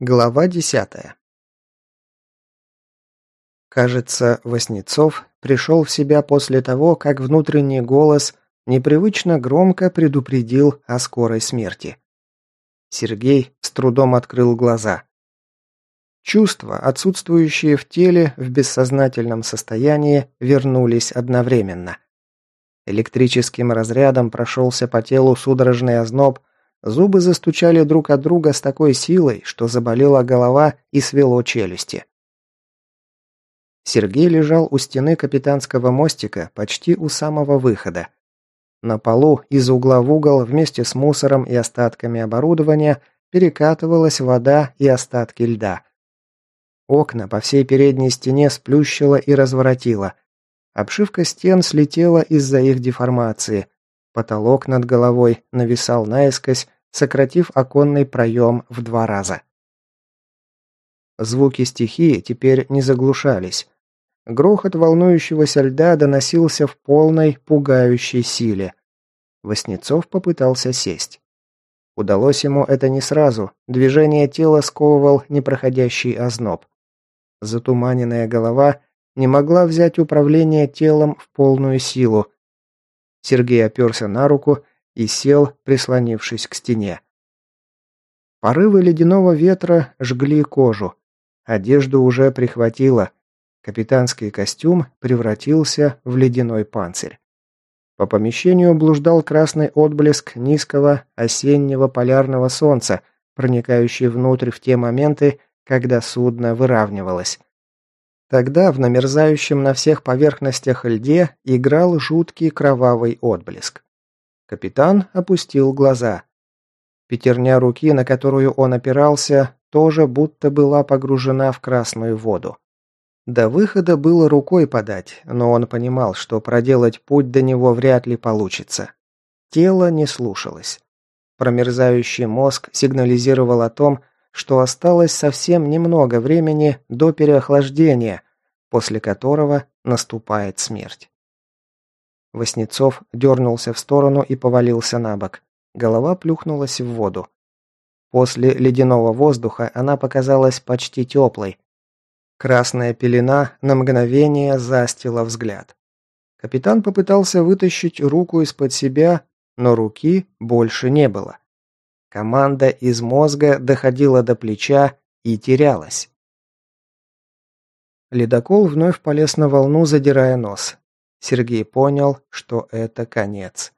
Глава десятая. Кажется, Васнецов пришел в себя после того, как внутренний голос непривычно громко предупредил о скорой смерти. Сергей с трудом открыл глаза. Чувства, отсутствующие в теле в бессознательном состоянии, вернулись одновременно. Электрическим разрядом прошелся по телу судорожный озноб, Зубы застучали друг от друга с такой силой, что заболела голова и свело челюсти. Сергей лежал у стены капитанского мостика, почти у самого выхода. На полу из угла в угол вместе с мусором и остатками оборудования перекатывалась вода и остатки льда. Окна по всей передней стене сплющило и разворотило. Обшивка стен слетела из-за их деформации – Потолок над головой нависал наискось, сократив оконный проем в два раза. Звуки стихии теперь не заглушались. Грохот волнующегося льда доносился в полной, пугающей силе. Воснецов попытался сесть. Удалось ему это не сразу. Движение тела сковывал непроходящий озноб. Затуманенная голова не могла взять управление телом в полную силу, Сергей оперся на руку и сел, прислонившись к стене. Порывы ледяного ветра жгли кожу. Одежду уже прихватило. Капитанский костюм превратился в ледяной панцирь. По помещению блуждал красный отблеск низкого осеннего полярного солнца, проникающий внутрь в те моменты, когда судно выравнивалось. Тогда в намерзающем на всех поверхностях льде играл жуткий кровавый отблеск. Капитан опустил глаза. Пятерня руки, на которую он опирался, тоже будто была погружена в красную воду. До выхода было рукой подать, но он понимал, что проделать путь до него вряд ли получится. Тело не слушалось. Промерзающий мозг сигнализировал о том, что осталось совсем немного времени до переохлаждения, после которого наступает смерть. Воснецов дернулся в сторону и повалился на бок. Голова плюхнулась в воду. После ледяного воздуха она показалась почти теплой. Красная пелена на мгновение застила взгляд. Капитан попытался вытащить руку из-под себя, но руки больше не было. Команда из мозга доходила до плеча и терялась. Ледокол вновь полез на волну, задирая нос. Сергей понял, что это конец.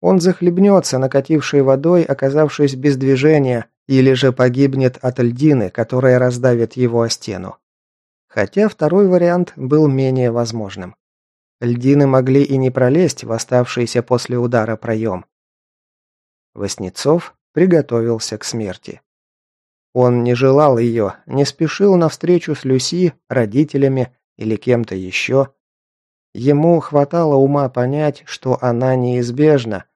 Он захлебнется накатившей водой, оказавшись без движения, или же погибнет от льдины, которая раздавит его о стену. Хотя второй вариант был менее возможным. Льдины могли и не пролезть в оставшийся после удара проем. Воснецов приготовился к смерти. Он не желал ее, не спешил на встречу с Люси, родителями или кем-то еще. Ему хватало ума понять, что она неизбежна,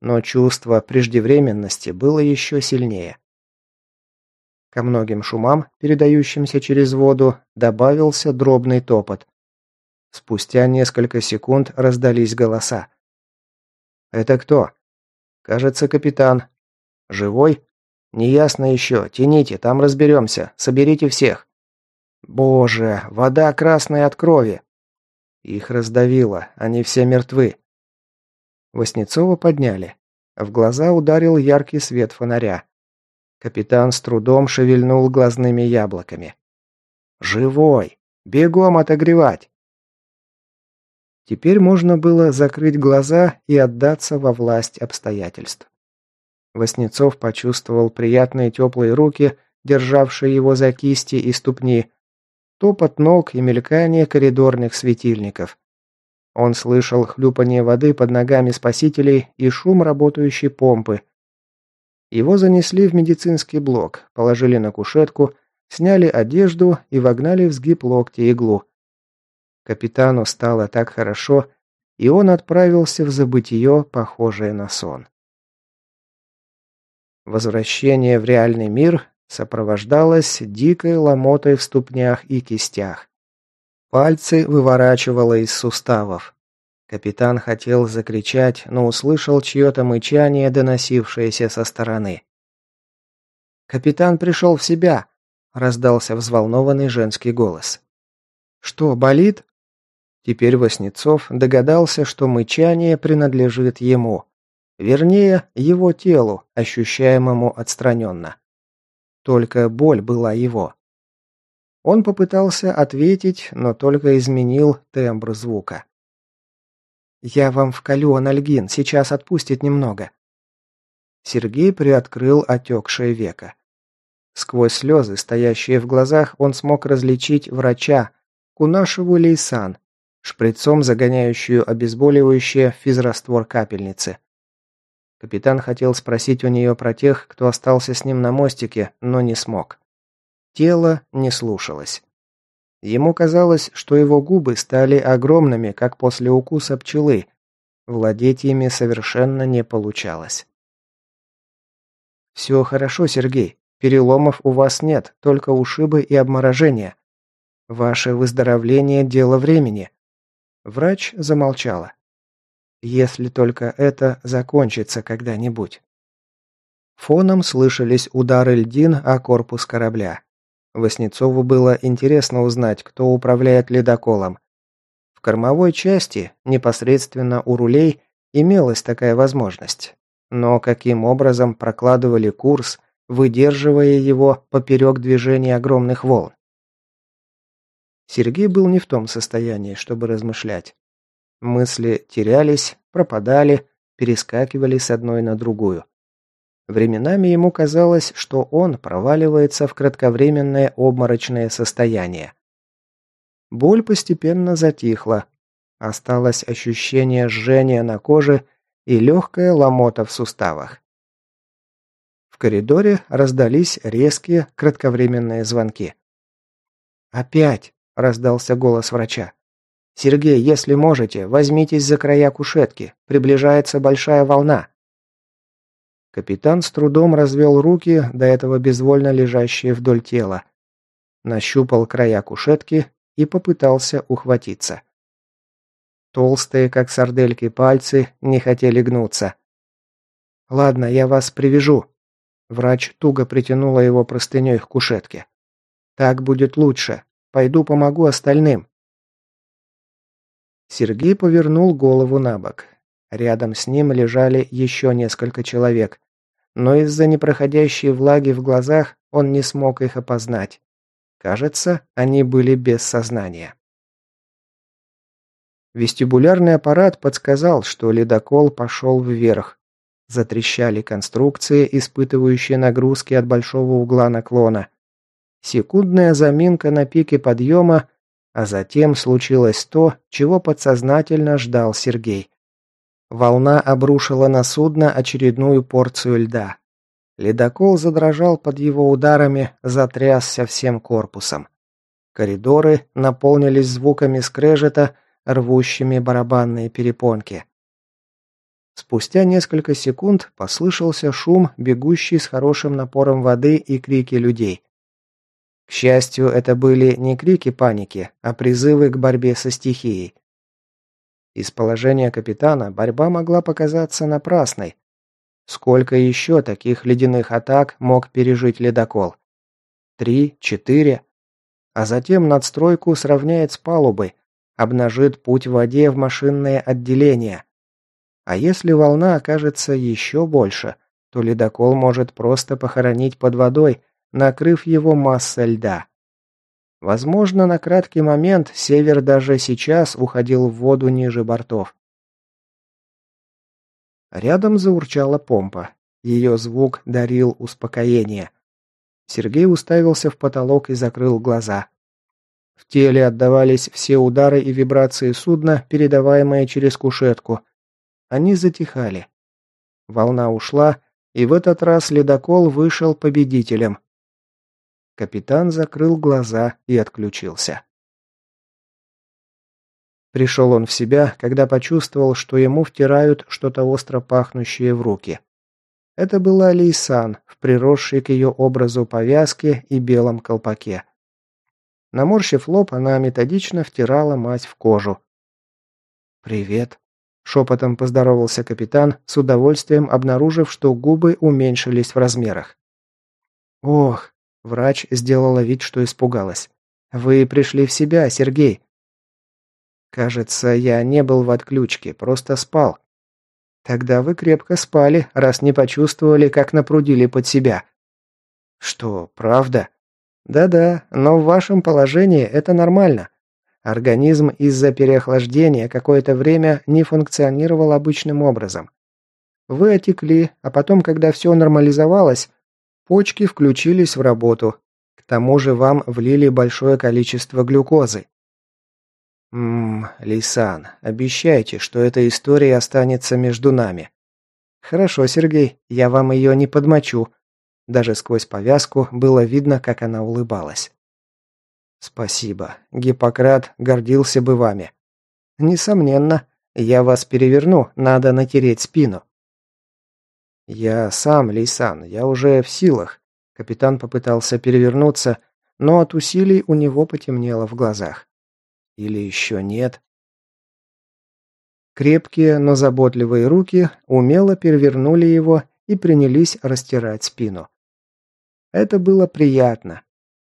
но чувство преждевременности было еще сильнее. Ко многим шумам, передающимся через воду, добавился дробный топот. Спустя несколько секунд раздались голоса. «Это кто?» «Кажется, капитан. Живой? Неясно еще. Тяните, там разберемся. Соберите всех. Боже, вода красная от крови. Их раздавило, они все мертвы. Воснецова подняли. В глаза ударил яркий свет фонаря. Капитан с трудом шевельнул глазными яблоками. «Живой! Бегом отогревать!» Теперь можно было закрыть глаза и отдаться во власть обстоятельств. Воснецов почувствовал приятные теплые руки, державшие его за кисти и ступни, топот ног и мелькание коридорных светильников. Он слышал хлюпание воды под ногами спасителей и шум работающей помпы. Его занесли в медицинский блок, положили на кушетку, сняли одежду и вогнали в сгиб локти иглу. Капитану стало так хорошо, и он отправился в забытие, похожее на сон. Возвращение в реальный мир сопровождалось дикой ломотой в ступнях и кистях. Пальцы выворачивало из суставов. Капитан хотел закричать, но услышал чье-то мычание, доносившееся со стороны. «Капитан пришел в себя!» – раздался взволнованный женский голос. «Что, болит?» Теперь Васнецов догадался, что мычание принадлежит ему. Вернее, его телу, ощущаемому отстраненно. Только боль была его. Он попытался ответить, но только изменил тембр звука. «Я вам вколю анальгин, сейчас отпустит немного». Сергей приоткрыл отекшее веко. Сквозь слезы, стоящие в глазах, он смог различить врача, Кунашеву Лейсан, шприцом загоняющую обезболивающее физраствор капельницы. Капитан хотел спросить у нее про тех, кто остался с ним на мостике, но не смог. Тело не слушалось. Ему казалось, что его губы стали огромными, как после укуса пчелы. Владеть ими совершенно не получалось. «Все хорошо, Сергей. Переломов у вас нет, только ушибы и обморожения. Ваше выздоровление – дело времени». Врач замолчала. «Если только это закончится когда-нибудь». Фоном слышались удары льдин о корпус корабля. Воснецову было интересно узнать, кто управляет ледоколом. В кормовой части, непосредственно у рулей, имелась такая возможность. Но каким образом прокладывали курс, выдерживая его поперек движения огромных волн? Сергей был не в том состоянии, чтобы размышлять. Мысли терялись, пропадали, перескакивали с одной на другую. Временами ему казалось, что он проваливается в кратковременное обморочное состояние. Боль постепенно затихла. Осталось ощущение жжения на коже и легкая ломота в суставах. В коридоре раздались резкие кратковременные звонки. «Опять!» – раздался голос врача. «Сергей, если можете, возьмитесь за края кушетки. Приближается большая волна». Капитан с трудом развел руки, до этого безвольно лежащие вдоль тела. Нащупал края кушетки и попытался ухватиться. Толстые, как сардельки, пальцы не хотели гнуться. «Ладно, я вас привяжу». Врач туго притянула его простыней к кушетке. «Так будет лучше. Пойду помогу остальным». Сергей повернул голову на бок. Рядом с ним лежали еще несколько человек, но из-за непроходящей влаги в глазах он не смог их опознать. Кажется, они были без сознания. Вестибулярный аппарат подсказал, что ледокол пошел вверх. Затрещали конструкции, испытывающие нагрузки от большого угла наклона. Секундная заминка на пике подъема, а затем случилось то, чего подсознательно ждал Сергей. Волна обрушила на судно очередную порцию льда. Ледокол задрожал под его ударами, затрясся всем корпусом. Коридоры наполнились звуками скрежета, рвущими барабанные перепонки. Спустя несколько секунд послышался шум, бегущий с хорошим напором воды и крики людей. К счастью, это были не крики паники, а призывы к борьбе со стихией. Из положения капитана борьба могла показаться напрасной. Сколько еще таких ледяных атак мог пережить ледокол? Три, четыре? А затем надстройку сравняет с палубой, обнажит путь в воде в машинное отделение. А если волна окажется еще больше, то ледокол может просто похоронить под водой, накрыв его массой льда. Возможно, на краткий момент север даже сейчас уходил в воду ниже бортов. Рядом заурчала помпа. Ее звук дарил успокоение. Сергей уставился в потолок и закрыл глаза. В теле отдавались все удары и вибрации судна, передаваемые через кушетку. Они затихали. Волна ушла, и в этот раз ледокол вышел победителем. Капитан закрыл глаза и отключился. Пришел он в себя, когда почувствовал, что ему втирают что-то остро пахнущее в руки. Это была Лейсан, в приросшей к ее образу повязке и белом колпаке. Наморщив лоб, она методично втирала мать в кожу. «Привет», – шепотом поздоровался капитан, с удовольствием обнаружив, что губы уменьшились в размерах. «Ох!» – врач сделала вид, что испугалась. «Вы пришли в себя, Сергей!» «Кажется, я не был в отключке, просто спал». «Тогда вы крепко спали, раз не почувствовали, как напрудили под себя». «Что, правда?» «Да-да, но в вашем положении это нормально. Организм из-за переохлаждения какое-то время не функционировал обычным образом. Вы отекли, а потом, когда все нормализовалось, почки включились в работу. К тому же вам влили большое количество глюкозы. Ммм, Лейсан, обещайте, что эта история останется между нами. Хорошо, Сергей, я вам ее не подмочу. Даже сквозь повязку было видно, как она улыбалась. «Спасибо. Гиппократ гордился бы вами». «Несомненно. Я вас переверну, надо натереть спину». «Я сам, Лейсан, я уже в силах». Капитан попытался перевернуться, но от усилий у него потемнело в глазах. «Или еще нет?» Крепкие, но заботливые руки умело перевернули его и принялись растирать спину. Это было приятно,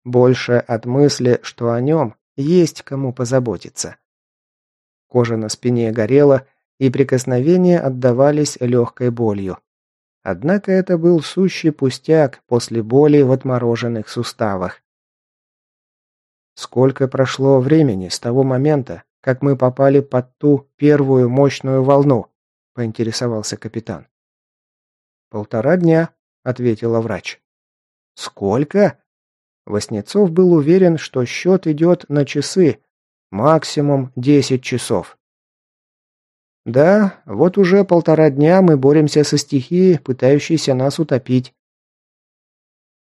больше от мысли, что о нем есть кому позаботиться. Кожа на спине горела, и прикосновения отдавались легкой болью. Однако это был сущий пустяк после боли в отмороженных суставах. Сколько прошло времени с того момента, как мы попали под ту первую мощную волну? поинтересовался капитан. Полтора дня, ответила врач. Сколько? Воснецов был уверен, что счет идет на часы, максимум 10 часов. Да, вот уже полтора дня мы боремся со стихией, пытающейся нас утопить.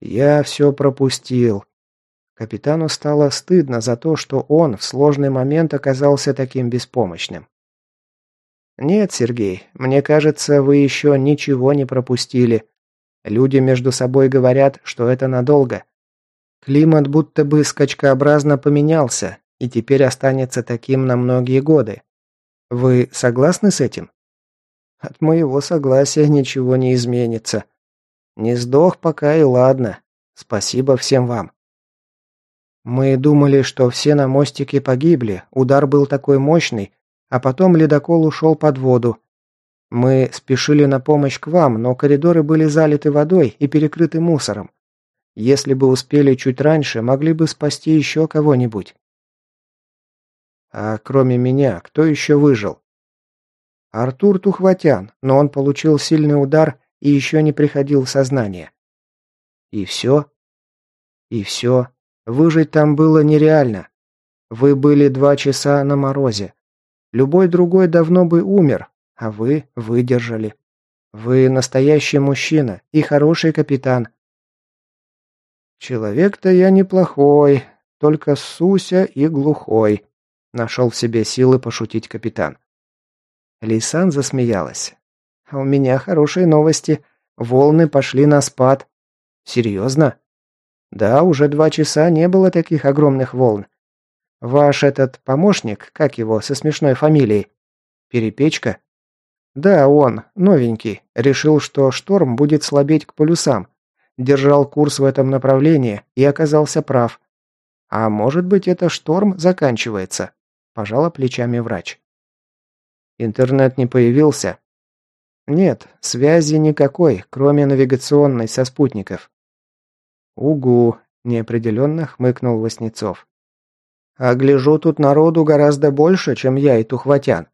Я все пропустил. Капитану стало стыдно за то, что он в сложный момент оказался таким беспомощным. Нет, Сергей, мне кажется, вы еще ничего не пропустили. Люди между собой говорят, что это надолго. Климат будто бы скачкообразно поменялся и теперь останется таким на многие годы. Вы согласны с этим? От моего согласия ничего не изменится. Не сдох пока и ладно. Спасибо всем вам. Мы думали, что все на мостике погибли, удар был такой мощный, а потом ледокол ушел под воду. Мы спешили на помощь к вам, но коридоры были залиты водой и перекрыты мусором. Если бы успели чуть раньше, могли бы спасти еще кого-нибудь. А кроме меня, кто еще выжил? Артур Тухватян, но он получил сильный удар и еще не приходил в сознание. И все? И все. Выжить там было нереально. Вы были два часа на морозе. Любой другой давно бы умер, а вы выдержали. Вы настоящий мужчина и хороший капитан. «Человек-то я неплохой, только суся и глухой», — нашел в себе силы пошутить капитан. Лейсан засмеялась. «У меня хорошие новости. Волны пошли на спад». «Серьезно?» «Да, уже два часа не было таких огромных волн. Ваш этот помощник, как его, со смешной фамилией? Перепечка?» «Да, он, новенький, решил, что шторм будет слабеть к полюсам, держал курс в этом направлении и оказался прав. А может быть, это шторм заканчивается? Пожала плечами врач. Интернет не появился? Нет, связи никакой, кроме навигационной со спутников. Угу, неопределенно хмыкнул Васнецов. А гляжу, тут народу гораздо больше, чем я и Тухватян.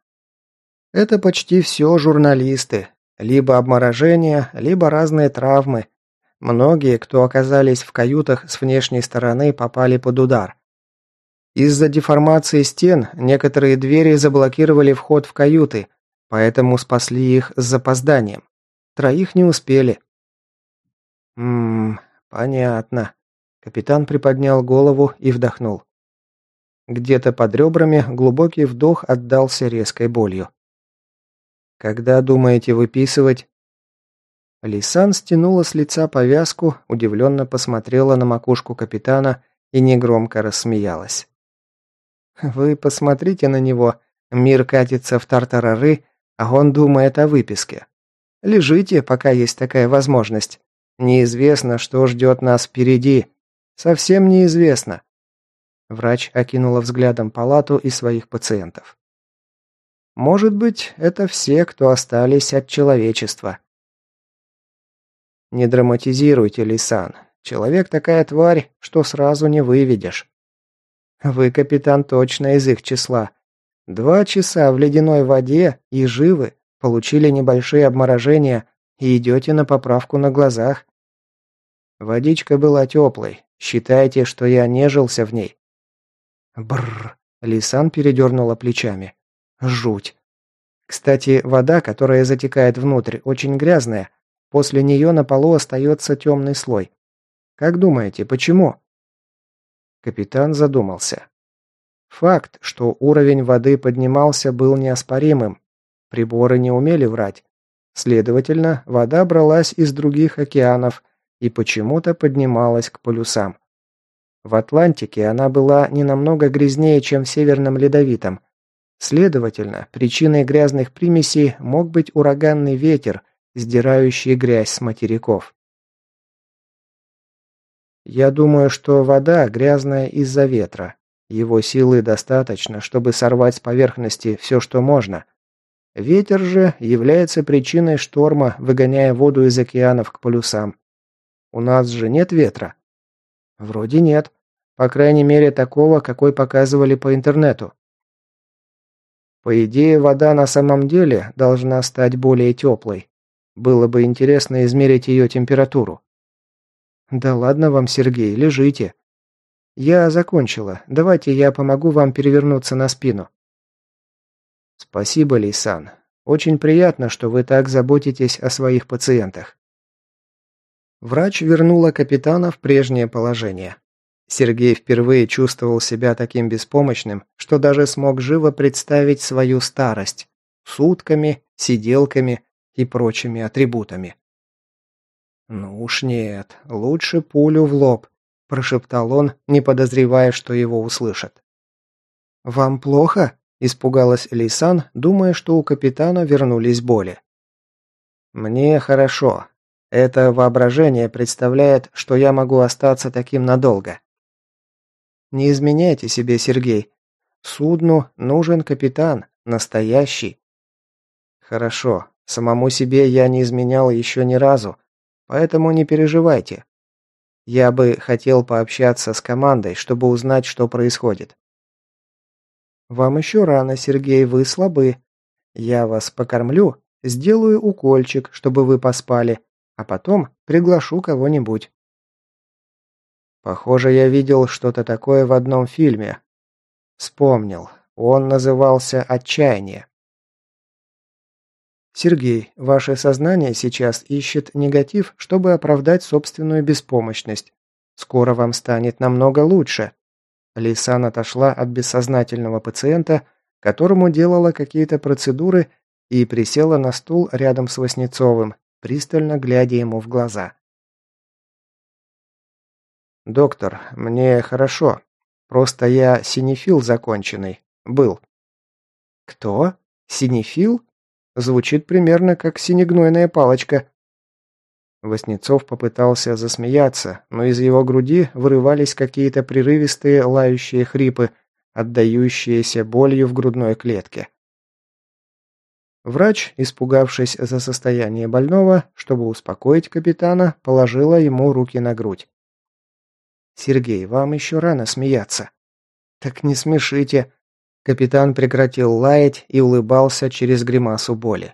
Это почти все журналисты. Либо обморожение, либо разные травмы, Многие, кто оказались в каютах с внешней стороны, попали под удар. Из-за деформации стен некоторые двери заблокировали вход в каюты, поэтому спасли их с запозданием. Троих не успели. «Ммм, понятно». Капитан приподнял голову и вдохнул. Где-то под ребрами глубокий вдох отдался резкой болью. «Когда думаете выписывать?» Лисан стянула с лица повязку, удивленно посмотрела на макушку капитана и негромко рассмеялась. «Вы посмотрите на него. Мир катится в тартарары, а он думает о выписке. Лежите, пока есть такая возможность. Неизвестно, что ждет нас впереди. Совсем неизвестно. Врач окинула взглядом палату и своих пациентов. Может быть, это все, кто остались от человечества. Не драматизируйте, Лисан. Человек такая тварь, что сразу не выведешь. Вы, капитан, точно из их числа. Два часа в ледяной воде и живы, получили небольшие обморожения и идете на поправку на глазах. Водичка была теплой. Считайте, что я нежился в ней. Бррр. Лисан передернула плечами. Жуть. Кстати, вода, которая затекает внутрь, очень грязная. После нее на полу остается темный слой. Как думаете, почему? Капитан задумался. Факт, что уровень воды поднимался, был неоспоримым. Приборы не умели врать. Следовательно, вода бралась из других океанов и почему-то поднималась к полюсам. В Атлантике она была не намного грязнее, чем в Северном Ледовитом. Следовательно, причиной грязных примесей мог быть ураганный ветер, сдирающий грязь с материков. Я думаю, что вода грязная из-за ветра. Его силы достаточно, чтобы сорвать с поверхности все, что можно. Ветер же является причиной шторма, выгоняя воду из океанов к полюсам. У нас же нет ветра. Вроде нет. По крайней мере, такого, какой показывали по интернету. По идее, вода на самом деле должна стать более теплой. Было бы интересно измерить ее температуру. Да ладно вам, Сергей, лежите. Я закончила. Давайте я помогу вам перевернуться на спину. Спасибо, Лейсан. Очень приятно, что вы так заботитесь о своих пациентах. Врач вернула капитана в прежнее положение. Сергей впервые чувствовал себя таким беспомощным, что даже смог живо представить свою старость с утками, сиделками и прочими атрибутами. «Ну уж нет, лучше пулю в лоб», – прошептал он, не подозревая, что его услышат. «Вам плохо?» – испугалась Лисан, думая, что у капитана вернулись боли. «Мне хорошо. Это воображение представляет, что я могу остаться таким надолго. Не изменяйте себе, Сергей. Судну нужен капитан, настоящий. Хорошо, самому себе я не изменял еще ни разу, поэтому не переживайте. Я бы хотел пообщаться с командой, чтобы узнать, что происходит. Вам еще рано, Сергей, вы слабы. Я вас покормлю, сделаю укольчик, чтобы вы поспали, а потом приглашу кого-нибудь. Похоже, я видел что-то такое в одном фильме. Вспомнил. Он назывался «Отчаяние». Сергей, ваше сознание сейчас ищет негатив, чтобы оправдать собственную беспомощность. Скоро вам станет намного лучше. Лисан отошла от бессознательного пациента, которому делала какие-то процедуры, и присела на стул рядом с Васнецовым, пристально глядя ему в глаза. «Доктор, мне хорошо. Просто я синефил законченный. Был». «Кто? Синефил?» Звучит примерно как синегнойная палочка. Воснецов попытался засмеяться, но из его груди вырывались какие-то прерывистые лающие хрипы, отдающиеся болью в грудной клетке. Врач, испугавшись за состояние больного, чтобы успокоить капитана, положила ему руки на грудь. «Сергей, вам еще рано смеяться». «Так не смешите». Капитан прекратил лаять и улыбался через гримасу боли.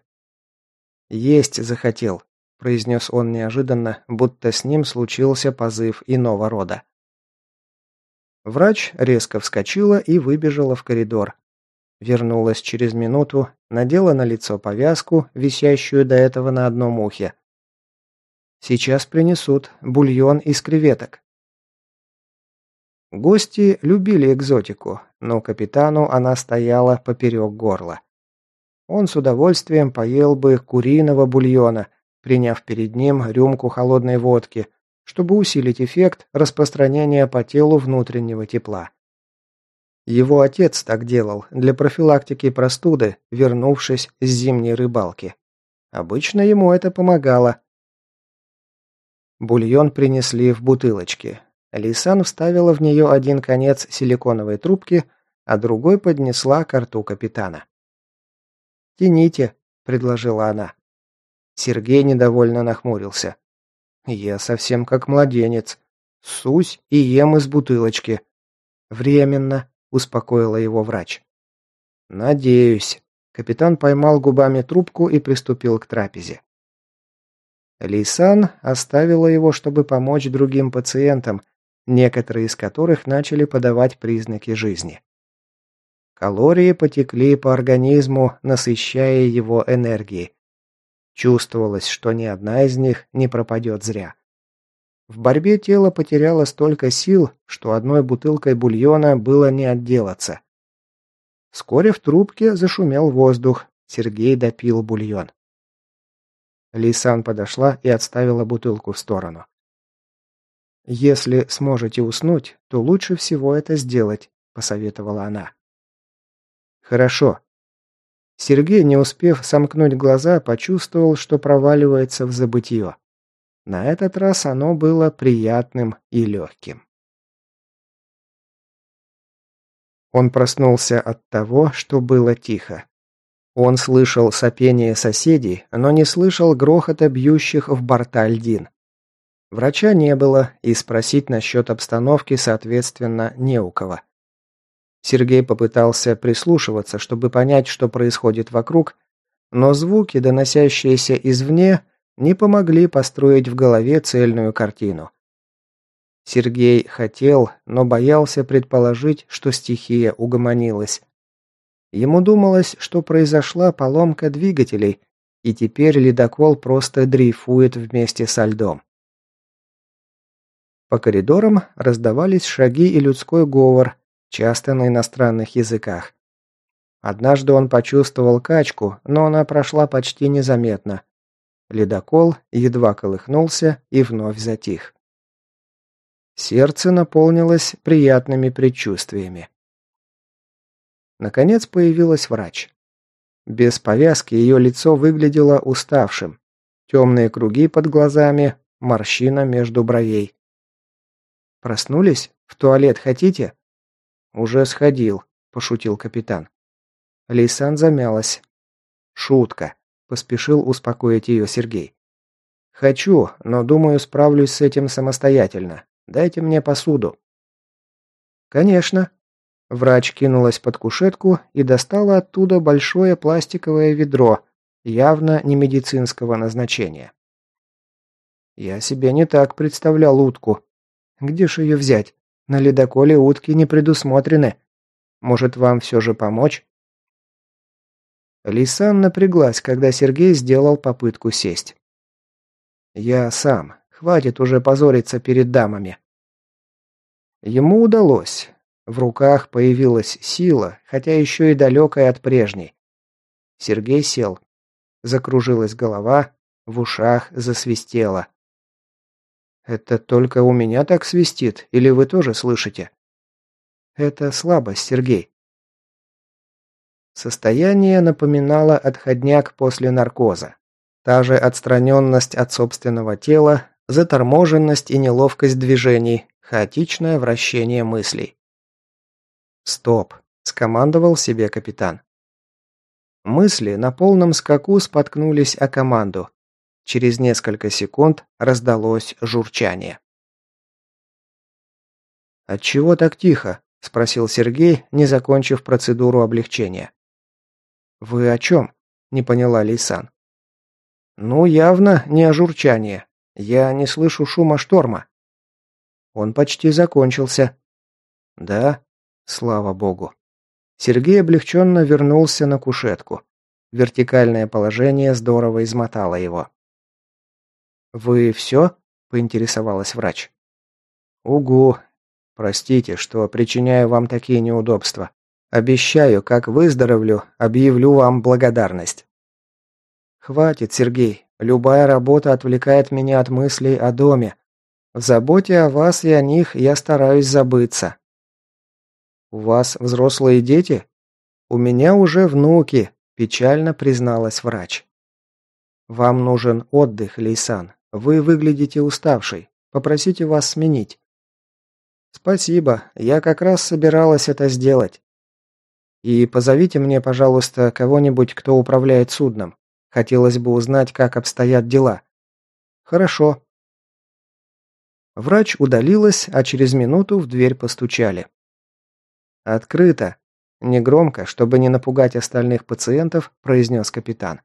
«Есть захотел», – произнес он неожиданно, будто с ним случился позыв иного рода. Врач резко вскочила и выбежала в коридор. Вернулась через минуту, надела на лицо повязку, висящую до этого на одном ухе. «Сейчас принесут бульон из креветок», Гости любили экзотику, но капитану она стояла поперек горла. Он с удовольствием поел бы куриного бульона, приняв перед ним рюмку холодной водки, чтобы усилить эффект распространения по телу внутреннего тепла. Его отец так делал для профилактики простуды, вернувшись с зимней рыбалки. Обычно ему это помогало. Бульон принесли в бутылочке. Лисан вставила в нее один конец силиконовой трубки, а другой поднесла к рту капитана. «Тяните», — предложила она. Сергей недовольно нахмурился. «Я совсем как младенец. Сусь и ем из бутылочки». «Временно», — успокоила его врач. «Надеюсь». Капитан поймал губами трубку и приступил к трапезе. Лейсан оставила его, чтобы помочь другим пациентам, некоторые из которых начали подавать признаки жизни. Калории потекли по организму, насыщая его энергией. Чувствовалось, что ни одна из них не пропадет зря. В борьбе тело потеряло столько сил, что одной бутылкой бульона было не отделаться. Вскоре в трубке зашумел воздух. Сергей допил бульон. Лисан подошла и отставила бутылку в сторону. «Если сможете уснуть, то лучше всего это сделать», – посоветовала она. «Хорошо». Сергей, не успев сомкнуть глаза, почувствовал, что проваливается в забытье. На этот раз оно было приятным и легким. Он проснулся от того, что было тихо. Он слышал сопение соседей, но не слышал грохота бьющих в борта льдин. Врача не было, и спросить насчет обстановки, соответственно, не у кого. Сергей попытался прислушиваться, чтобы понять, что происходит вокруг, но звуки, доносящиеся извне, не помогли построить в голове цельную картину. Сергей хотел, но боялся предположить, что стихия угомонилась. Ему думалось, что произошла поломка двигателей, и теперь ледокол просто дрейфует вместе со льдом. По коридорам раздавались шаги и людской говор, часто на иностранных языках. Однажды он почувствовал качку, но она прошла почти незаметно. Ледокол едва колыхнулся и вновь затих. Сердце наполнилось приятными предчувствиями. Наконец появилась врач. Без повязки ее лицо выглядело уставшим. Темные круги под глазами, морщина между бровей. «Проснулись? В туалет хотите?» «Уже сходил», – пошутил капитан. Лейсан замялась. «Шутка», – поспешил успокоить ее Сергей. «Хочу, но думаю, справлюсь с этим самостоятельно. Дайте мне посуду». «Конечно», Врач кинулась под кушетку и достала оттуда большое пластиковое ведро, явно не медицинского назначения. Я себе не так представлял утку. Где ж ее взять? На ледоколе утки не предусмотрены. Может, вам все же помочь? Лисан напряглась, когда Сергей сделал попытку сесть. «Я сам. Хватит уже позориться перед дамами». Ему удалось. В руках появилась сила, хотя еще и далекая от прежней. Сергей сел. Закружилась голова, в ушах засвистело. «Это только у меня так свистит, или вы тоже слышите?» «Это слабость, Сергей». Состояние напоминало отходняк после наркоза. Та же отстраненность от собственного тела, заторможенность и неловкость движений, хаотичное вращение мыслей. «Стоп!» – скомандовал себе капитан. Мысли на полном скаку споткнулись о команду. Через несколько секунд раздалось журчание. «Отчего так тихо?» – спросил Сергей, не закончив процедуру облегчения. «Вы о чем?» – не поняла Лейсан. «Ну, явно не о журчании. Я не слышу шума шторма». «Он почти закончился». «Да?» Слава богу. Сергей облегченно вернулся на кушетку. Вертикальное положение здорово измотало его. «Вы все?» – поинтересовалась врач. «Угу. Простите, что причиняю вам такие неудобства. Обещаю, как выздоровлю, объявлю вам благодарность». «Хватит, Сергей. Любая работа отвлекает меня от мыслей о доме. В заботе о вас и о них я стараюсь забыться. «У вас взрослые дети?» «У меня уже внуки», – печально призналась врач. «Вам нужен отдых, Лейсан. Вы выглядите уставшей. Попросите вас сменить». «Спасибо. Я как раз собиралась это сделать. И позовите мне, пожалуйста, кого-нибудь, кто управляет судном. Хотелось бы узнать, как обстоят дела». «Хорошо». Врач удалилась, а через минуту в дверь постучали. «Открыто», – негромко, чтобы не напугать остальных пациентов, произнес капитан.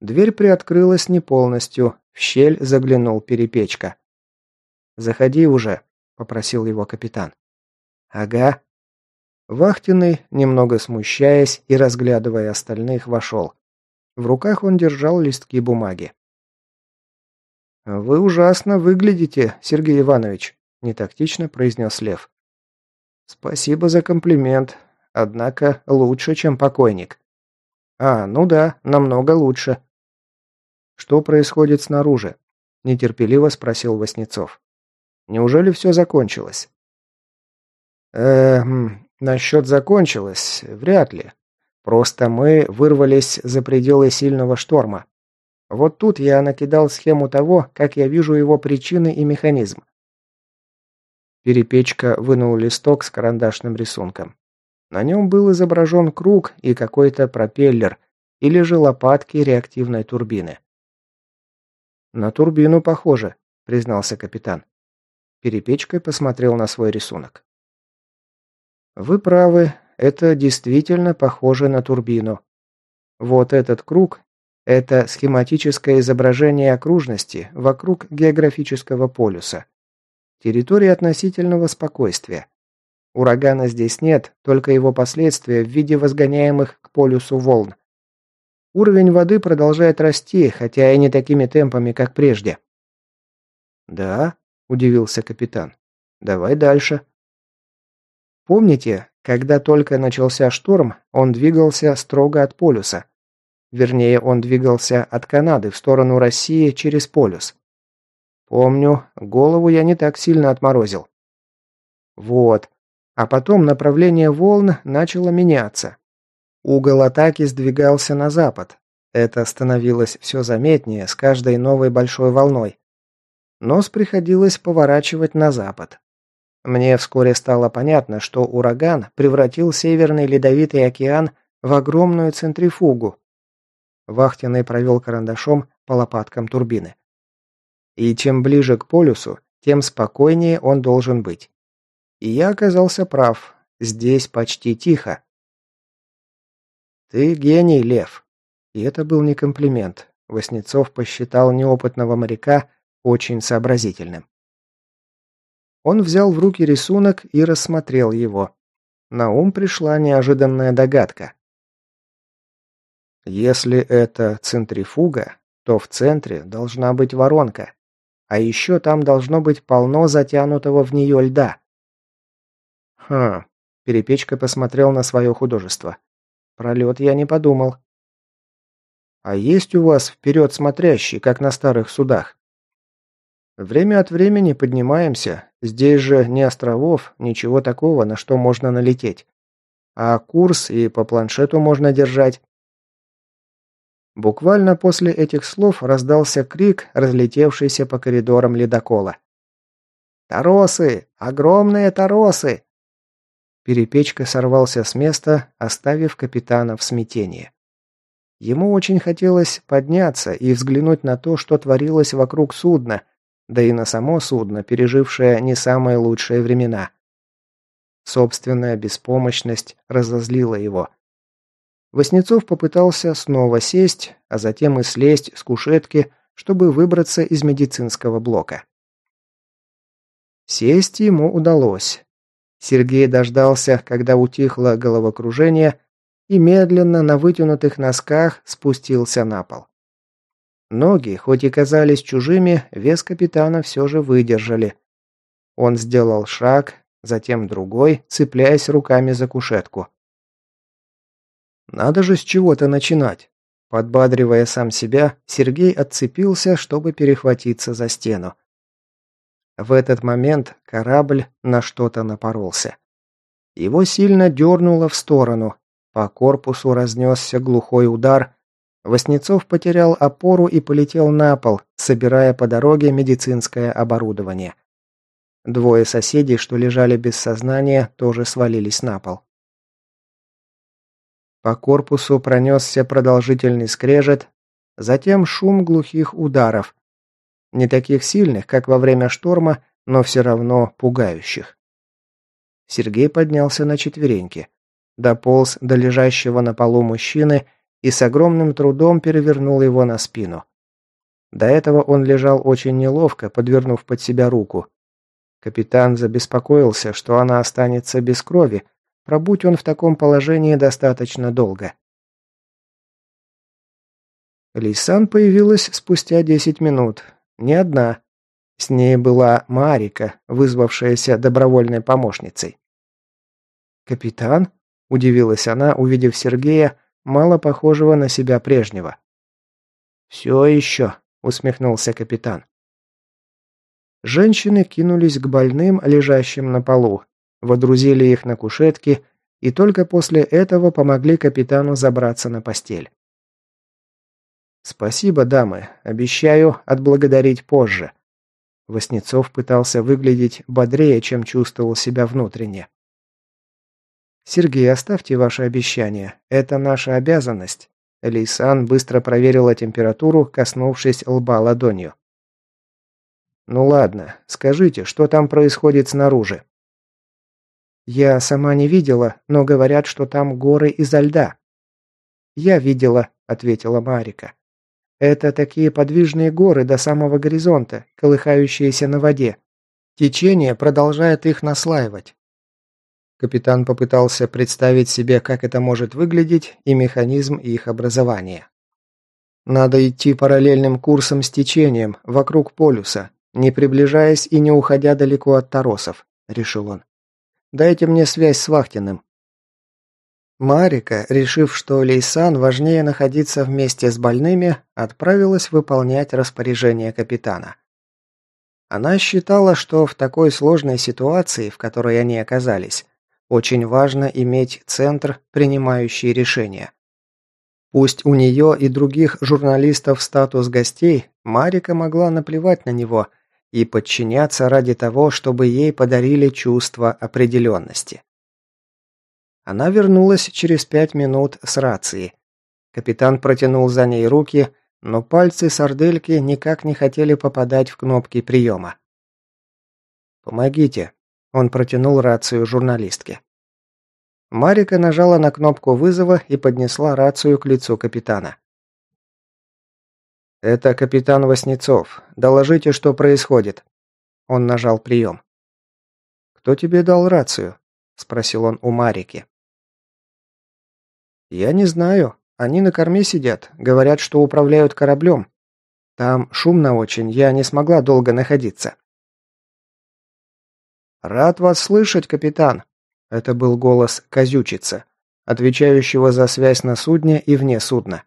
Дверь приоткрылась не полностью, в щель заглянул перепечка. «Заходи уже», – попросил его капитан. «Ага». Вахтенный, немного смущаясь и разглядывая остальных, вошел. В руках он держал листки бумаги. «Вы ужасно выглядите, Сергей Иванович», – нетактично произнес Лев. «Спасибо за комплимент. Однако лучше, чем покойник». «А, ну да, намного лучше». «Что происходит снаружи?» – нетерпеливо спросил Васнецов. «Неужели все закончилось?» «Эм, насчет закончилось, вряд ли. Просто мы вырвались за пределы сильного шторма. Вот тут я накидал схему того, как я вижу его причины и механизм. Перепечка вынул листок с карандашным рисунком. На нем был изображен круг и какой-то пропеллер, или же лопатки реактивной турбины. «На турбину похоже», — признался капитан. Перепечкой посмотрел на свой рисунок. «Вы правы, это действительно похоже на турбину. Вот этот круг – это схематическое изображение окружности вокруг географического полюса. Территория относительного спокойствия. Урагана здесь нет, только его последствия в виде возгоняемых к полюсу волн. Уровень воды продолжает расти, хотя и не такими темпами, как прежде. «Да?» – удивился капитан. «Давай дальше». Помните, когда только начался шторм, он двигался строго от полюса. Вернее, он двигался от Канады в сторону России через полюс. Помню, голову я не так сильно отморозил. Вот. А потом направление волн начало меняться. Угол атаки сдвигался на запад. Это становилось все заметнее с каждой новой большой волной. Нос приходилось поворачивать на запад. Мне вскоре стало понятно, что ураган превратил Северный Ледовитый океан в огромную центрифугу. Вахтенный провел карандашом по лопаткам турбины. И чем ближе к полюсу, тем спокойнее он должен быть. И я оказался прав. Здесь почти тихо. «Ты гений, Лев». И это был не комплимент. Васнецов посчитал неопытного моряка очень сообразительным. Он взял в руки рисунок и рассмотрел его. На ум пришла неожиданная догадка. Если это центрифуга, то в центре должна быть воронка. А еще там должно быть полно затянутого в нее льда. Хм, Перепечка посмотрел на свое художество. Пролет я не подумал. А есть у вас вперед смотрящий, как на старых судах? Время от времени поднимаемся. Здесь же ни островов, ничего такого, на что можно налететь. А курс и по планшету можно держать. Буквально после этих слов раздался крик, разлетевшийся по коридорам ледокола. «Торосы! Огромные торосы!» Перепечка сорвался с места, оставив капитана в смятении. Ему очень хотелось подняться и взглянуть на то, что творилось вокруг судна, да и на само судно, пережившее не самые лучшие времена. Собственная беспомощность разозлила его. Воснецов попытался снова сесть, а затем и слезть с кушетки, чтобы выбраться из медицинского блока. Сесть ему удалось. Сергей дождался, когда утихло головокружение, и медленно на вытянутых носках спустился на пол. Ноги, хоть и казались чужими, вес капитана все же выдержали. Он сделал шаг, затем другой, цепляясь руками за кушетку. Надо же с чего-то начинать. Подбадривая сам себя, Сергей отцепился, чтобы перехватиться за стену. В этот момент корабль на что-то напоролся. Его сильно дернуло в сторону. По корпусу разнесся глухой удар, Воснецов потерял опору и полетел на пол, собирая по дороге медицинское оборудование. Двое соседей, что лежали без сознания, тоже свалились на пол. По корпусу пронесся продолжительный скрежет, затем шум глухих ударов. Не таких сильных, как во время шторма, но все равно пугающих. Сергей поднялся на четвереньки. Дополз до лежащего на полу мужчины и с огромным трудом перевернул его на спину. До этого он лежал очень неловко, подвернув под себя руку. Капитан забеспокоился, что она останется без крови, пробудь он в таком положении достаточно долго. Лисан появилась спустя десять минут. Не одна. С ней была Марика, вызвавшаяся добровольной помощницей. «Капитан?» – удивилась она, увидев Сергея, мало похожего на себя прежнего. «Все еще», – усмехнулся капитан. Женщины кинулись к больным, лежащим на полу, водрузили их на кушетки и только после этого помогли капитану забраться на постель. «Спасибо, дамы. Обещаю отблагодарить позже». Воснецов пытался выглядеть бодрее, чем чувствовал себя внутренне. «Сергей, оставьте ваше обещание. Это наша обязанность». Лейсан быстро проверила температуру, коснувшись лба ладонью. «Ну ладно, скажите, что там происходит снаружи?» «Я сама не видела, но говорят, что там горы изо льда». «Я видела», — ответила Марика. «Это такие подвижные горы до самого горизонта, колыхающиеся на воде. Течение продолжает их наслаивать. Капитан попытался представить себе, как это может выглядеть, и механизм их образования. Надо идти параллельным курсом с течением, вокруг полюса, не приближаясь и не уходя далеко от торосов, решил он. Дайте мне связь с Вахтиным. Марика, решив, что Лейсан важнее находиться вместе с больными, отправилась выполнять распоряжение капитана. Она считала, что в такой сложной ситуации, в которой они оказались, очень важно иметь центр, принимающий решения. Пусть у нее и других журналистов статус гостей, Марика могла наплевать на него и подчиняться ради того, чтобы ей подарили чувство определенности. Она вернулась через пять минут с рацией. Капитан протянул за ней руки, но пальцы сардельки никак не хотели попадать в кнопки приема. «Помогите», он протянул рацию журналистке. Марика нажала на кнопку вызова и поднесла рацию к лицу капитана. «Это капитан Васнецов. Доложите, что происходит». Он нажал прием. «Кто тебе дал рацию?» – спросил он у Марики. «Я не знаю. Они на корме сидят. Говорят, что управляют кораблем. Там шумно очень, я не смогла долго находиться». «Рад вас слышать, капитан!» Это был голос Козючица, отвечающего за связь на судне и вне судна.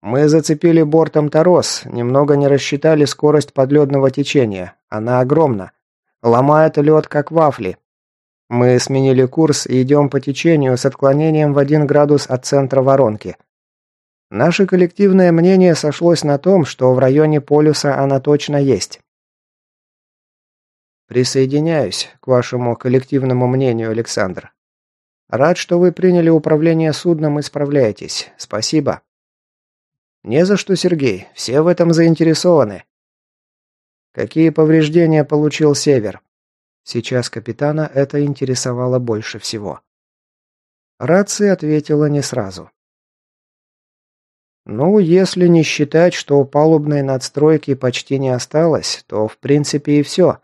«Мы зацепили бортом торос, немного не рассчитали скорость подледного течения. Она огромна. Ломает лед, как вафли. Мы сменили курс и идем по течению с отклонением в один градус от центра воронки. Наше коллективное мнение сошлось на том, что в районе полюса она точно есть. Присоединяюсь к вашему коллективному мнению, Александр. Рад, что вы приняли управление судном и справляетесь. Спасибо. Не за что, Сергей. Все в этом заинтересованы. Какие повреждения получил Север? Сейчас капитана это интересовало больше всего. Рация ответила не сразу. Ну, если не считать, что палубной надстройки почти не осталось, то в принципе и все.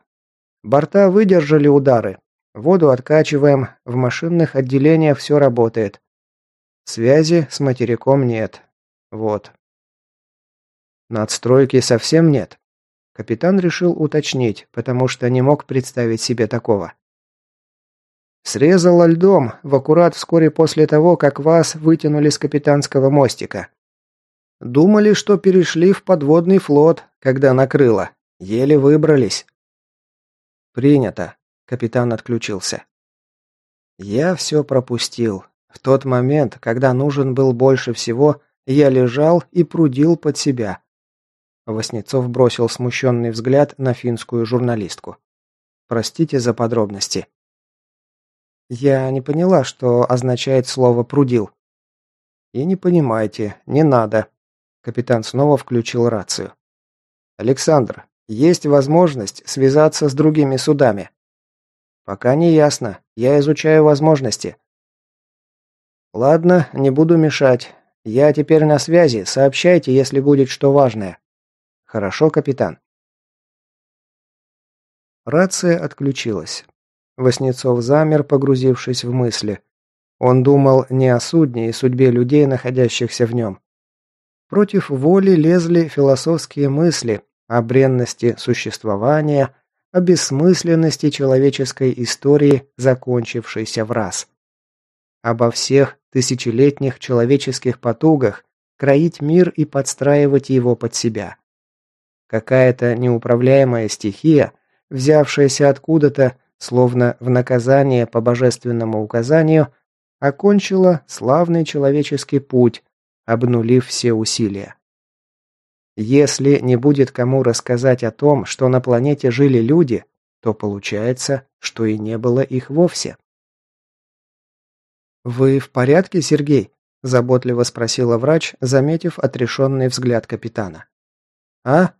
Борта выдержали удары. Воду откачиваем, в машинных отделениях все работает. Связи с материком нет. Вот. Надстройки совсем нет. Капитан решил уточнить, потому что не мог представить себе такого. Срезала льдом в аккурат вскоре после того, как вас вытянули с капитанского мостика. Думали, что перешли в подводный флот, когда накрыло. Еле выбрались. «Принято». Капитан отключился. Я все пропустил. В тот момент, когда нужен был больше всего, Я лежал и прудил под себя. Воснецов бросил смущенный взгляд на финскую журналистку. Простите за подробности. Я не поняла, что означает слово «прудил». И не понимайте, не надо. Капитан снова включил рацию. Александр, есть возможность связаться с другими судами. Пока не ясно. Я изучаю возможности. Ладно, не буду мешать. Я теперь на связи. Сообщайте, если будет что важное. Хорошо, капитан. Рация отключилась. Воснецов замер, погрузившись в мысли. Он думал не о судне и судьбе людей, находящихся в нем. Против воли лезли философские мысли о бренности существования, о бессмысленности человеческой истории, закончившейся в раз. Обо всех тысячелетних человеческих потугах кроить мир и подстраивать его под себя. Какая-то неуправляемая стихия, взявшаяся откуда-то, словно в наказание по божественному указанию, окончила славный человеческий путь, обнулив все усилия. Если не будет кому рассказать о том, что на планете жили люди, то получается, что и не было их вовсе. «Вы в порядке, Сергей?» – заботливо спросила врач, заметив отрешенный взгляд капитана. «А?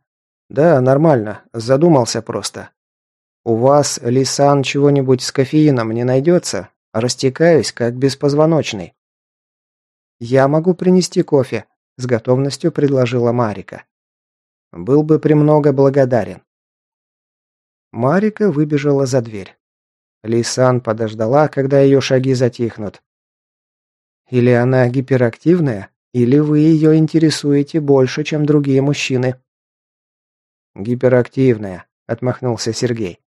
Да, нормально. Задумался просто. У вас, Лисан, чего-нибудь с кофеином не найдется? Растекаюсь, как беспозвоночный». «Я могу принести кофе», – с готовностью предложила Марика. Был бы премного благодарен. Марика выбежала за дверь. Лисан подождала, когда ее шаги затихнут. Или она гиперактивная, или вы ее интересуете больше, чем другие мужчины. Гиперактивная, отмахнулся Сергей.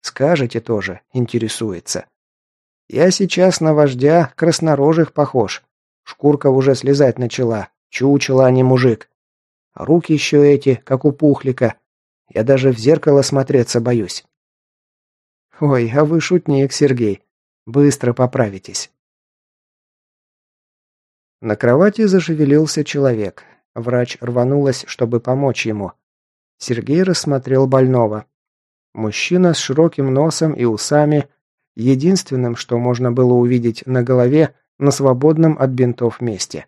Скажете тоже, интересуется. Я сейчас на вождя краснорожих похож. Шкурка уже слезать начала. Чучело, а не мужик. Руки еще эти, как у пухлика. Я даже в зеркало смотреться боюсь. Ой, а вы шутник, Сергей. Быстро поправитесь. На кровати зашевелился человек. Врач рванулась, чтобы помочь ему. Сергей рассмотрел больного. Мужчина с широким носом и усами, единственным, что можно было увидеть на голове, на свободном от бинтов месте.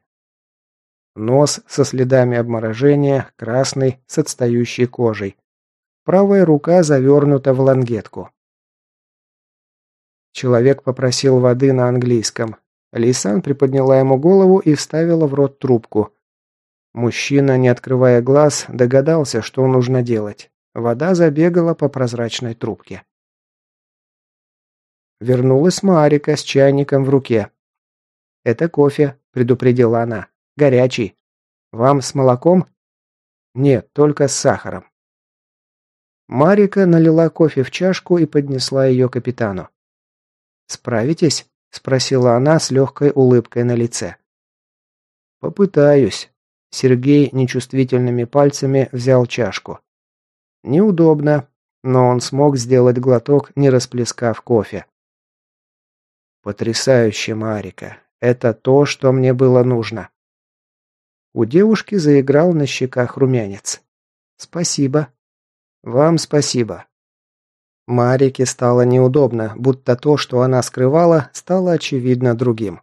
Нос со следами обморожения, красный, с отстающей кожей. Правая рука завернута в лангетку. Человек попросил воды на английском. Лейсан приподняла ему голову и вставила в рот трубку. Мужчина, не открывая глаз, догадался, что нужно делать. Вода забегала по прозрачной трубке. Вернулась Марика с чайником в руке. «Это кофе», — предупредила она. Горячий. Вам с молоком? Нет, только с сахаром. Марика налила кофе в чашку и поднесла ее капитану. «Справитесь?» – спросила она с легкой улыбкой на лице. «Попытаюсь». Сергей нечувствительными пальцами взял чашку. Неудобно, но он смог сделать глоток, не расплескав кофе. «Потрясающе, Марика. Это то, что мне было нужно». У девушки заиграл на щеках румянец. «Спасибо». «Вам спасибо». Марике стало неудобно, будто то, что она скрывала, стало очевидно другим.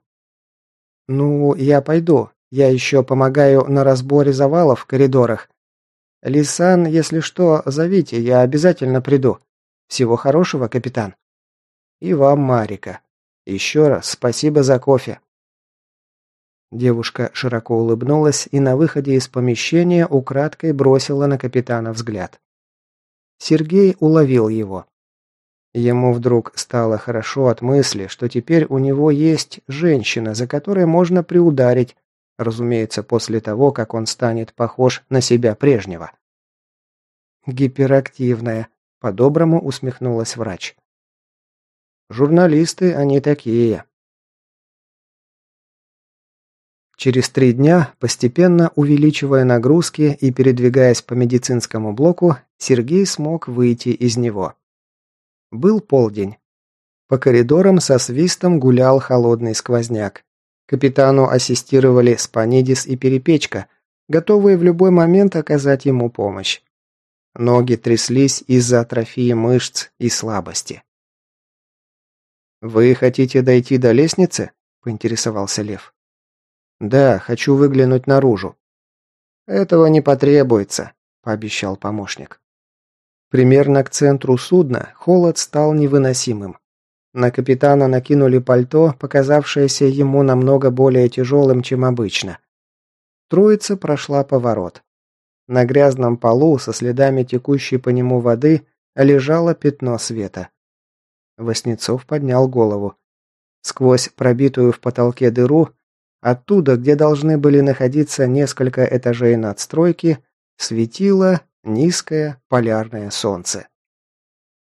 «Ну, я пойду. Я еще помогаю на разборе завалов в коридорах. Лисан, если что, зовите, я обязательно приду. Всего хорошего, капитан». «И вам, Марика. Еще раз спасибо за кофе». Девушка широко улыбнулась и на выходе из помещения украдкой бросила на капитана взгляд. Сергей уловил его. Ему вдруг стало хорошо от мысли, что теперь у него есть женщина, за которой можно приударить, разумеется, после того, как он станет похож на себя прежнего. «Гиперактивная», — по-доброму усмехнулась врач. «Журналисты они такие», Через три дня, постепенно увеличивая нагрузки и передвигаясь по медицинскому блоку, Сергей смог выйти из него. Был полдень. По коридорам со свистом гулял холодный сквозняк. Капитану ассистировали Спанидис и Перепечка, готовые в любой момент оказать ему помощь. Ноги тряслись из-за атрофии мышц и слабости. «Вы хотите дойти до лестницы?» – поинтересовался Лев. «Да, хочу выглянуть наружу». «Этого не потребуется», – пообещал помощник. Примерно к центру судна холод стал невыносимым. На капитана накинули пальто, показавшееся ему намного более тяжелым, чем обычно. Троица прошла поворот. На грязном полу со следами текущей по нему воды лежало пятно света. Воснецов поднял голову. Сквозь пробитую в потолке дыру, оттуда, где должны были находиться несколько этажей надстройки, светило низкое полярное солнце.